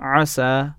عسى.